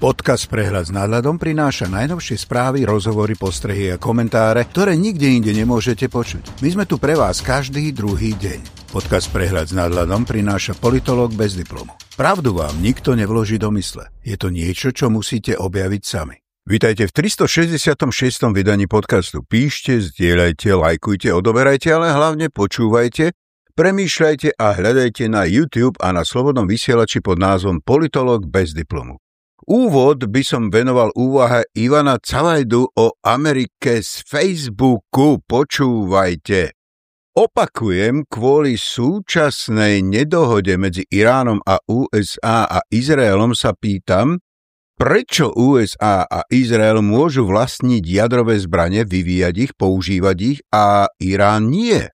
Podcast Prehľad s nadhľadom prináša najnovšie správy, rozhovory, postrehy a komentáre, ktoré nikde inde nemôžete počuť. My sme tu pre vás každý druhý deň. Podcast Prehľad s nadhľadom prináša politolog bez diplomu. Pravdu vám nikto nevloží do mysle. Je to niečo, čo musíte objaviť sami. Vítajte v 366. vydaní podcastu. Píšte, zdieľajte, lajkujte, odoberajte, ale hlavne počúvajte, premýšľajte a hľadajte na YouTube a na slobodnom vysielači pod názvom Politolog bez diplomu. Úvod by som venoval úvahe Ivana Cavajdu o Amerike z Facebooku. Počúvajte. Opakujem, kvôli súčasnej nedohode medzi Iránom a USA a Izraelom sa pýtam, prečo USA a Izrael môžu vlastniť jadrové zbranie, vyvíjať ich, používať ich a Irán nie.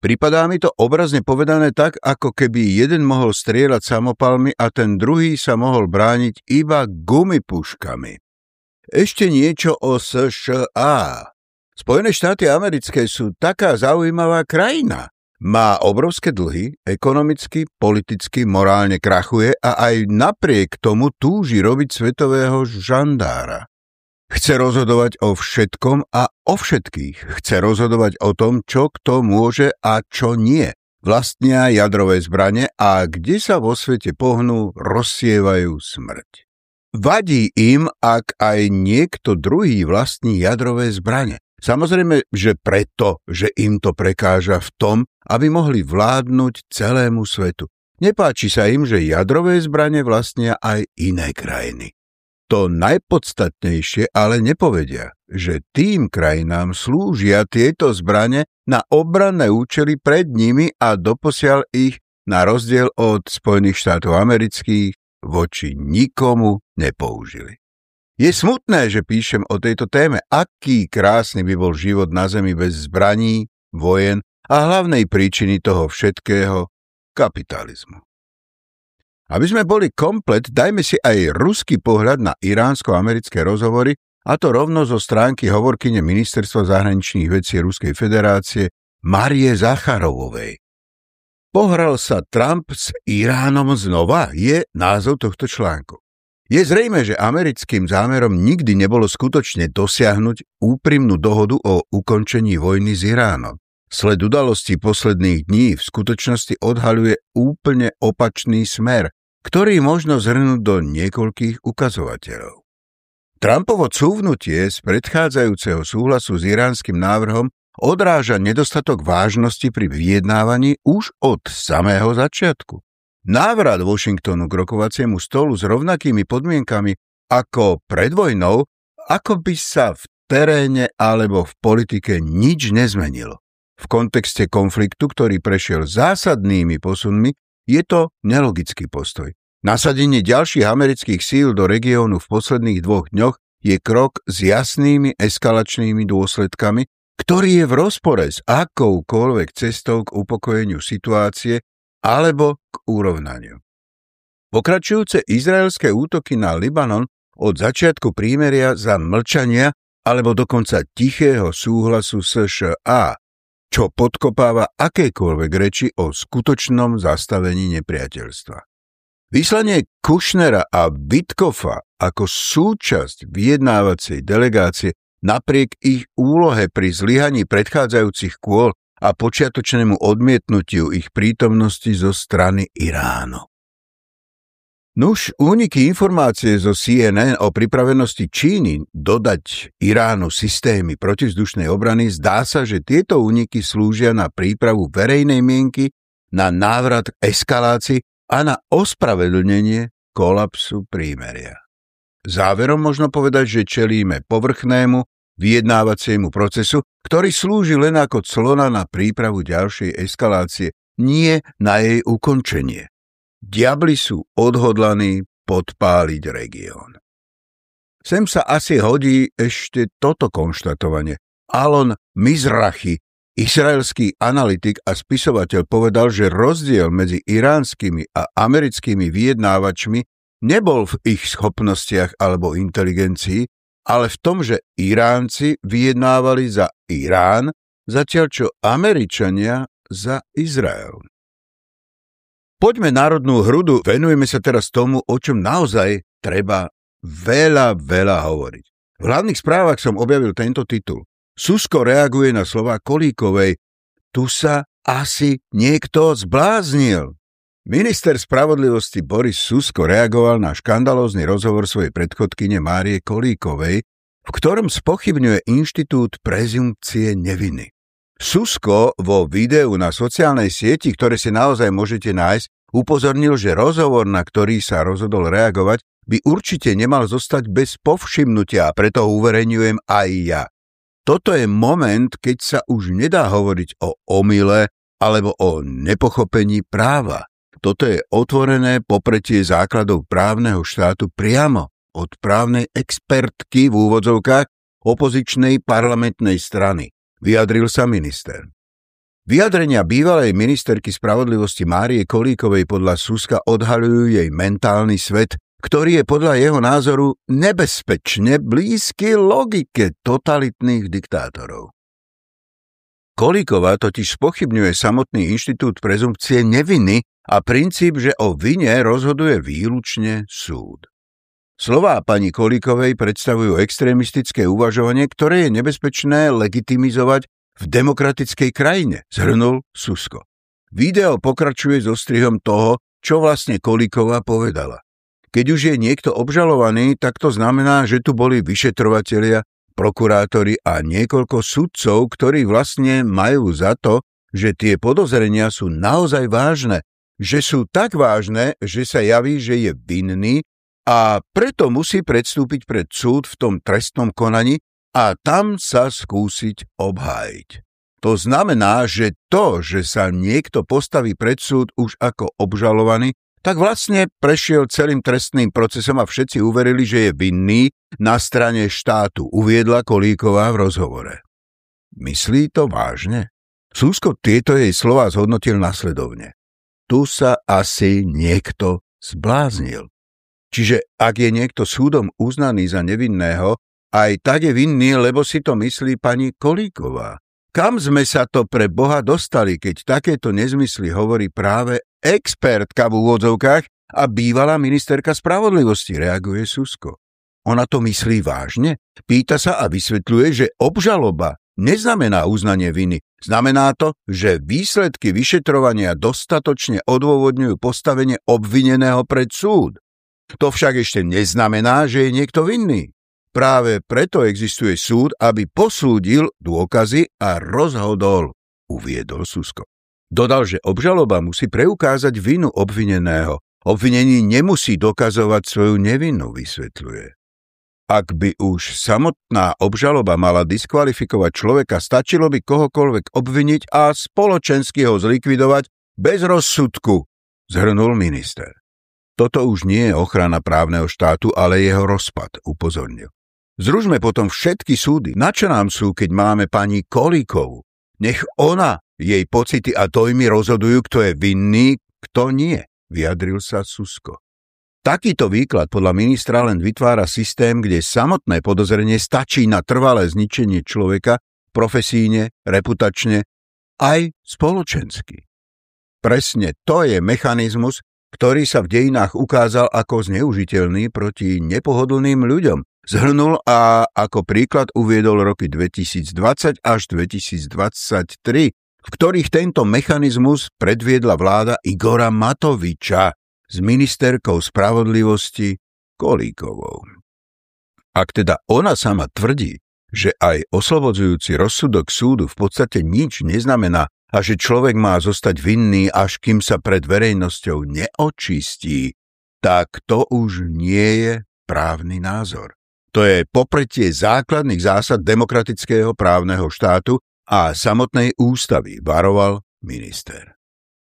Pripadá mi to obrazne povedané tak, ako keby jeden mohol strieľať samopalmi a ten druhý sa mohol brániť iba gumipuškami. Ešte niečo o SŠA. Spojené štáty americké sú taká zaujímavá krajina. Má obrovské dlhy, ekonomicky, politicky, morálne krachuje a aj napriek tomu túži robiť svetového žandára. Chce rozhodovať o všetkom a o všetkých. Chce rozhodovať o tom, čo kto môže a čo nie. Vlastnia jadrové zbranie a kde sa vo svete pohnú, rozsievajú smrť. Vadí im, ak aj niekto druhý vlastní jadrové zbranie. Samozrejme, že preto, že im to prekáža v tom, aby mohli vládnuť celému svetu. Nepáči sa im, že jadrové zbranie vlastnia aj iné krajiny. To najpodstatnejšie ale nepovedia, že tým krajinám slúžia tieto zbrane na obranné účely pred nimi a doposiaľ ich, na rozdiel od Spojených štátov amerických, voči nikomu nepoužili. Je smutné, že píšem o tejto téme, aký krásny by bol život na Zemi bez zbraní, vojen a hlavnej príčiny toho všetkého kapitalizmu. Aby sme boli komplet, dajme si aj ruský pohľad na iránsko-americké rozhovory, a to rovno zo stránky hovorkyne Ministerstva zahraničných vecí Ruskej federácie Marie Zacharovovej. Pohral sa Trump s Iránom znova, je názov tohto článku. Je zrejme, že americkým zámerom nikdy nebolo skutočne dosiahnuť úprimnú dohodu o ukončení vojny s Iránom. Sled udalostí posledných dní v skutočnosti odhaľuje úplne opačný smer, ktorý možno zhrnúť do niekoľkých ukazovateľov. Trumpovo cúvnutie z predchádzajúceho súhlasu s iránskym návrhom odráža nedostatok vážnosti pri vyjednávaní už od samého začiatku. Návrat Washingtonu k rokovaciemu stolu s rovnakými podmienkami ako pred vojnou, ako by sa v teréne alebo v politike nič nezmenilo. V kontexte konfliktu, ktorý prešiel zásadnými posunmi, je to nelogický postoj. Nasadenie ďalších amerických síl do regiónu v posledných dvoch dňoch je krok s jasnými eskalačnými dôsledkami, ktorý je v rozpore s akoukoľvek cestou k upokojeniu situácie alebo k úrovnaniu. Pokračujúce izraelské útoky na Libanon od začiatku prímeria za mlčania alebo dokonca tichého súhlasu SŠA čo podkopáva akékoľvek reči o skutočnom zastavení nepriateľstva. Vyslanie Kušnera a Bitkofa ako súčasť vyjednávacej delegácie napriek ich úlohe pri zlyhaní predchádzajúcich kôl a počiatočnému odmietnutiu ich prítomnosti zo strany Iránu. Nuž, úniky informácie zo CNN o pripravenosti Číny dodať Iránu systémy protivzdušnej obrany zdá sa, že tieto úniky slúžia na prípravu verejnej mienky, na návrat k eskalácii a na ospravedlnenie kolapsu prímeria. Záverom možno povedať, že čelíme povrchnému vyjednávaciemu procesu, ktorý slúži len ako clona na prípravu ďalšej eskalácie, nie na jej ukončenie. Diabli sú odhodlaní podpáliť región. Sem sa asi hodí ešte toto konštatovanie. Alon Mizrachi, izraelský analytik a spisovateľ, povedal, že rozdiel medzi iránskymi a americkými vyjednávačmi nebol v ich schopnostiach alebo inteligencii, ale v tom, že Iránci vyjednávali za Irán, zatiaľ čo Američania za Izrael. Poďme národnú hrudu, venujeme sa teraz tomu, o čom naozaj treba veľa, veľa hovoriť. V hlavných správach som objavil tento titul. Susko reaguje na slova Kolíkovej. Tu sa asi niekto zbláznil. Minister spravodlivosti Boris Susko reagoval na škandalózny rozhovor svojej predchodkyne Márie Kolíkovej, v ktorom spochybňuje inštitút prezumpcie neviny. Susko vo videu na sociálnej sieti, ktoré si naozaj môžete nájsť, upozornil, že rozhovor, na ktorý sa rozhodol reagovať, by určite nemal zostať bez povšimnutia a preto ho uverejňujem aj ja. Toto je moment, keď sa už nedá hovoriť o omyle alebo o nepochopení práva. Toto je otvorené popretie základov právneho štátu priamo od právnej expertky v úvodzovkách opozičnej parlamentnej strany, vyjadril sa minister. Vyjadrenia bývalej ministerky spravodlivosti Márie Kolíkovej podľa Suska odhaľujú jej mentálny svet, ktorý je podľa jeho názoru nebezpečne blízky logike totalitných diktátorov. Kolíková totiž spochybňuje samotný inštitút prezumpcie neviny a princíp, že o vine rozhoduje výlučne súd. Slová pani Kolíkovej predstavujú extrémistické uvažovanie, ktoré je nebezpečné legitimizovať v demokratickej krajine, zhrnul Susko. Video pokračuje so strihom toho, čo vlastne Kolíková povedala. Keď už je niekto obžalovaný, tak to znamená, že tu boli vyšetrovatelia, prokurátori a niekoľko sudcov, ktorí vlastne majú za to, že tie podozrenia sú naozaj vážne že sú tak vážne, že sa javí, že je vinný a preto musí predstúpiť pred súd v tom trestnom konaní a tam sa skúsiť obhájiť. To znamená, že to, že sa niekto postaví pred súd už ako obžalovaný, tak vlastne prešiel celým trestným procesom a všetci uverili, že je vinný na strane štátu, uviedla Kolíková v rozhovore. Myslí to vážne? Súsko tieto jej slova zhodnotil nasledovne tu sa asi niekto zbláznil. Čiže ak je niekto súdom uznaný za nevinného, aj tak je vinný, lebo si to myslí pani Kolíková. Kam sme sa to pre Boha dostali, keď takéto nezmysly hovorí práve expertka v úvodzovkách a bývalá ministerka spravodlivosti, reaguje Susko. Ona to myslí vážne? Pýta sa a vysvetľuje, že obžaloba neznamená uznanie viny. Znamená to, že výsledky vyšetrovania dostatočne odôvodňujú postavenie obvineného pred súd. To však ešte neznamená, že je niekto vinný. Práve preto existuje súd, aby posúdil dôkazy a rozhodol, uviedol Susko. Dodal, že obžaloba musí preukázať vinu obvineného. Obvinení nemusí dokazovať svoju nevinu, vysvetľuje. Ak by už samotná obžaloba mala diskvalifikovať človeka, stačilo by kohokoľvek obviniť a spoločensky ho zlikvidovať bez rozsudku, zhrnul minister. Toto už nie je ochrana právneho štátu, ale jeho rozpad, upozornil. Zružme potom všetky súdy. Na čo nám sú, keď máme pani Kolíkovú? Nech ona, jej pocity a dojmy rozhodujú, kto je vinný, kto nie, vyjadril sa Susko. Takýto výklad podľa ministra len vytvára systém, kde samotné podozrenie stačí na trvalé zničenie človeka profesíne, reputačne, aj spoločensky. Presne to je mechanizmus, ktorý sa v dejinách ukázal ako zneužiteľný proti nepohodlným ľuďom. Zhrnul a ako príklad uviedol roky 2020 až 2023, v ktorých tento mechanizmus predviedla vláda Igora Matoviča s ministerkou spravodlivosti Kolíkovou. Ak teda ona sama tvrdí, že aj oslobodzujúci rozsudok súdu v podstate nič neznamená a že človek má zostať vinný, až kým sa pred verejnosťou neočistí, tak to už nie je právny názor. To je popretie základných zásad demokratického právneho štátu a samotnej ústavy, varoval minister.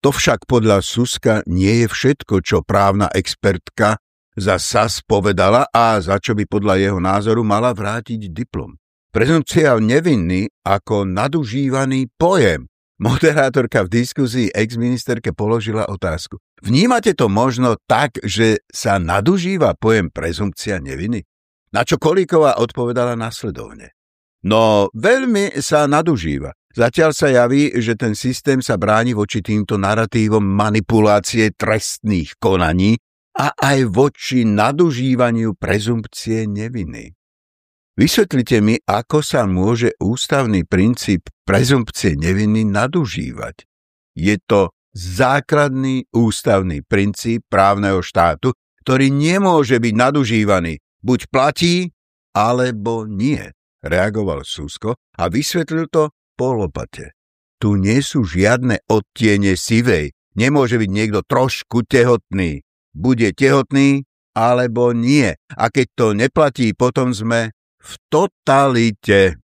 To však podľa Suska nie je všetko, čo právna expertka za SAS povedala a za čo by podľa jeho názoru mala vrátiť diplom. Prezumpcia nevinný ako nadužívaný pojem. Moderátorka v diskuzii ex-ministerke položila otázku. Vnímate to možno tak, že sa nadužíva pojem prezumpcia neviny? Na čo Kolíková odpovedala nasledovne. No, veľmi sa nadužíva. Zatiaľ sa javí, že ten systém sa bráni voči týmto narratívom manipulácie trestných konaní a aj voči nadužívaniu prezumpcie neviny. Vysvetlite mi, ako sa môže ústavný princíp prezumpcie neviny nadužívať. Je to základný ústavný princíp právneho štátu, ktorý nemôže byť nadužívaný. Buď platí, alebo nie, reagoval Susko a vysvetlil to po lopate. Tu nie sú žiadne odtiene sivej. Nemôže byť niekto trošku tehotný. Bude tehotný, alebo nie. A keď to neplatí, potom sme v totalite.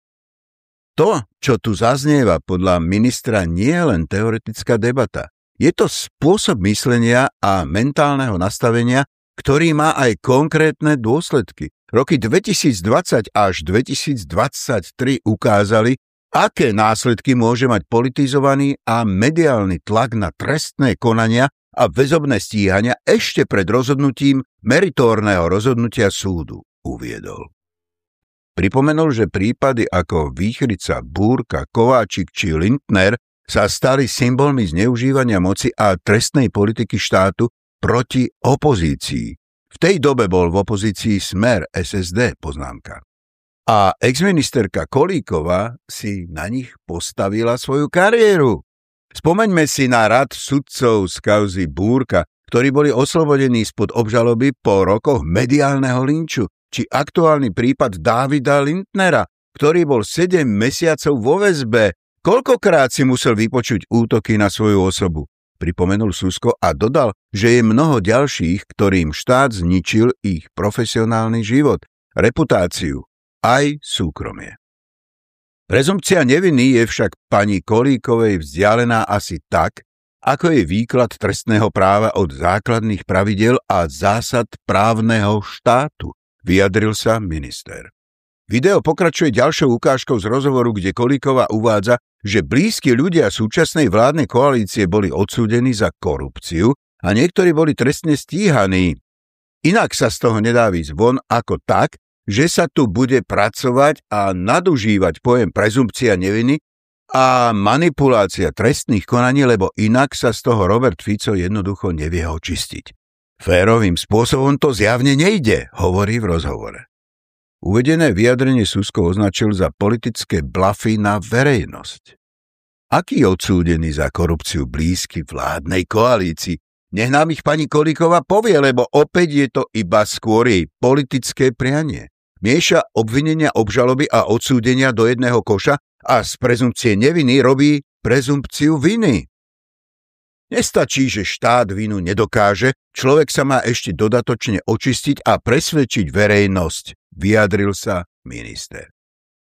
To, čo tu zaznieva podľa ministra, nie je len teoretická debata. Je to spôsob myslenia a mentálneho nastavenia, ktorý má aj konkrétne dôsledky. Roky 2020 až 2023 ukázali, aké následky môže mať politizovaný a mediálny tlak na trestné konania a väzobné stíhania ešte pred rozhodnutím meritórneho rozhodnutia súdu, uviedol. Pripomenul, že prípady ako Výchrica, Búrka, Kováčik či Lindner sa stali symbolmi zneužívania moci a trestnej politiky štátu proti opozícii. V tej dobe bol v opozícii Smer SSD poznámka. A exministerka Kolíková si na nich postavila svoju kariéru. Spomeňme si na rad sudcov z kauzy Búrka, ktorí boli oslobodení spod obžaloby po rokoch mediálneho linču či aktuálny prípad Dávida Lindnera, ktorý bol 7 mesiacov vo väzbe. Koľkokrát si musel vypočuť útoky na svoju osobu? Pripomenul Susko a dodal, že je mnoho ďalších, ktorým štát zničil ich profesionálny život, reputáciu, aj súkromie. Prezumpcia neviny je však pani Kolíkovej vzdialená asi tak, ako je výklad trestného práva od základných pravidel a zásad právneho štátu, vyjadril sa minister. Video pokračuje ďalšou ukážkou z rozhovoru, kde Kolíková uvádza, že blízki ľudia súčasnej vládnej koalície boli odsúdení za korupciu a niektorí boli trestne stíhaní. Inak sa z toho nedá výsť von ako tak, že sa tu bude pracovať a nadužívať pojem prezumpcia neviny a manipulácia trestných konaní, lebo inak sa z toho Robert Fico jednoducho nevie očistiť. Férovým spôsobom to zjavne nejde, hovorí v rozhovore. Uvedené vyjadrenie Susko označil za politické blafy na verejnosť. Aký odsúdený za korupciu blízky vládnej koalícii? Nech nám ich pani Kolíková povie, lebo opäť je to iba skôr jej politické prianie. Mieša obvinenia obžaloby a odsúdenia do jedného koša a z prezumpcie neviny robí prezumpciu viny. Nestačí, že štát vinu nedokáže, človek sa má ešte dodatočne očistiť a presvedčiť verejnosť, vyjadril sa minister.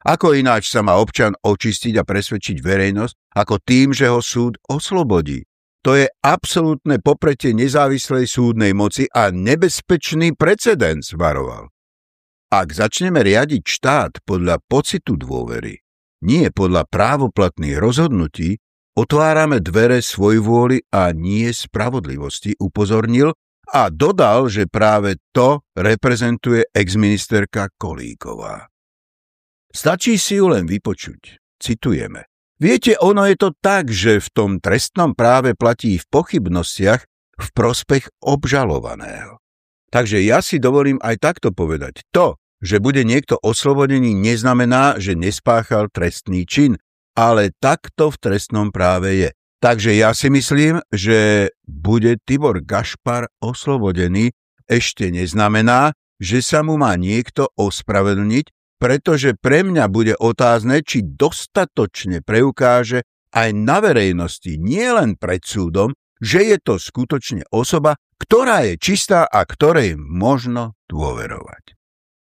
Ako ináč sa má občan očistiť a presvedčiť verejnosť, ako tým, že ho súd oslobodí. To je absolútne popretie nezávislej súdnej moci a nebezpečný precedens, varoval. Ak začneme riadiť štát podľa pocitu dôvery, nie podľa právoplatných rozhodnutí, Otvárame dvere svojvôli a nie spravodlivosti, upozornil a dodal, že práve to reprezentuje exministerka Kolíková. Stačí si ju len vypočuť. Citujeme. Viete, ono je to tak, že v tom trestnom práve platí v pochybnostiach v prospech obžalovaného. Takže ja si dovolím aj takto povedať. To, že bude niekto oslobodený, neznamená, že nespáchal trestný čin, ale takto v trestnom práve je. Takže ja si myslím, že bude Tibor Gašpar oslobodený, ešte neznamená, že sa mu má niekto ospravedlniť, pretože pre mňa bude otázne, či dostatočne preukáže aj na verejnosti, nielen pred súdom, že je to skutočne osoba, ktorá je čistá a ktorej možno dôverovať.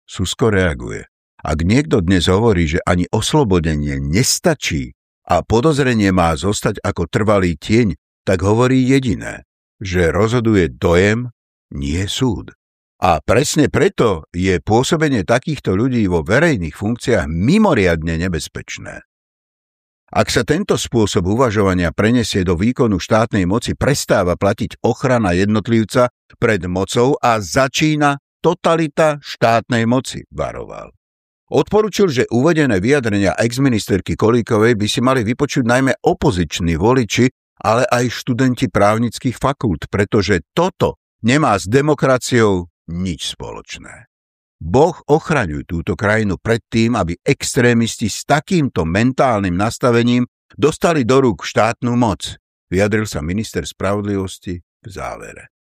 Susko reaguje. Ak niekto dnes hovorí, že ani oslobodenie nestačí a podozrenie má zostať ako trvalý tieň, tak hovorí jediné, že rozhoduje dojem, nie súd. A presne preto je pôsobenie takýchto ľudí vo verejných funkciách mimoriadne nebezpečné. Ak sa tento spôsob uvažovania prenesie do výkonu štátnej moci, prestáva platiť ochrana jednotlivca pred mocou a začína totalita štátnej moci, varoval. Odporučil, že uvedené vyjadrenia exministerky Kolíkovej by si mali vypočuť najmä opoziční voliči, ale aj študenti právnických fakult, pretože toto nemá s demokraciou nič spoločné. Boh ochraňuj túto krajinu pred tým, aby extrémisti s takýmto mentálnym nastavením dostali do rúk štátnu moc, vyjadril sa minister spravodlivosti v závere.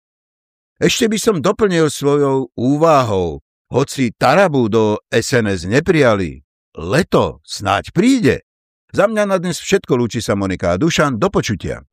Ešte by som doplnil svojou úvahou, hoci Tarabu do SNS neprijali, leto snáď príde. Za mňa na dnes všetko, lúči sa Monika a Dušan, do počutia.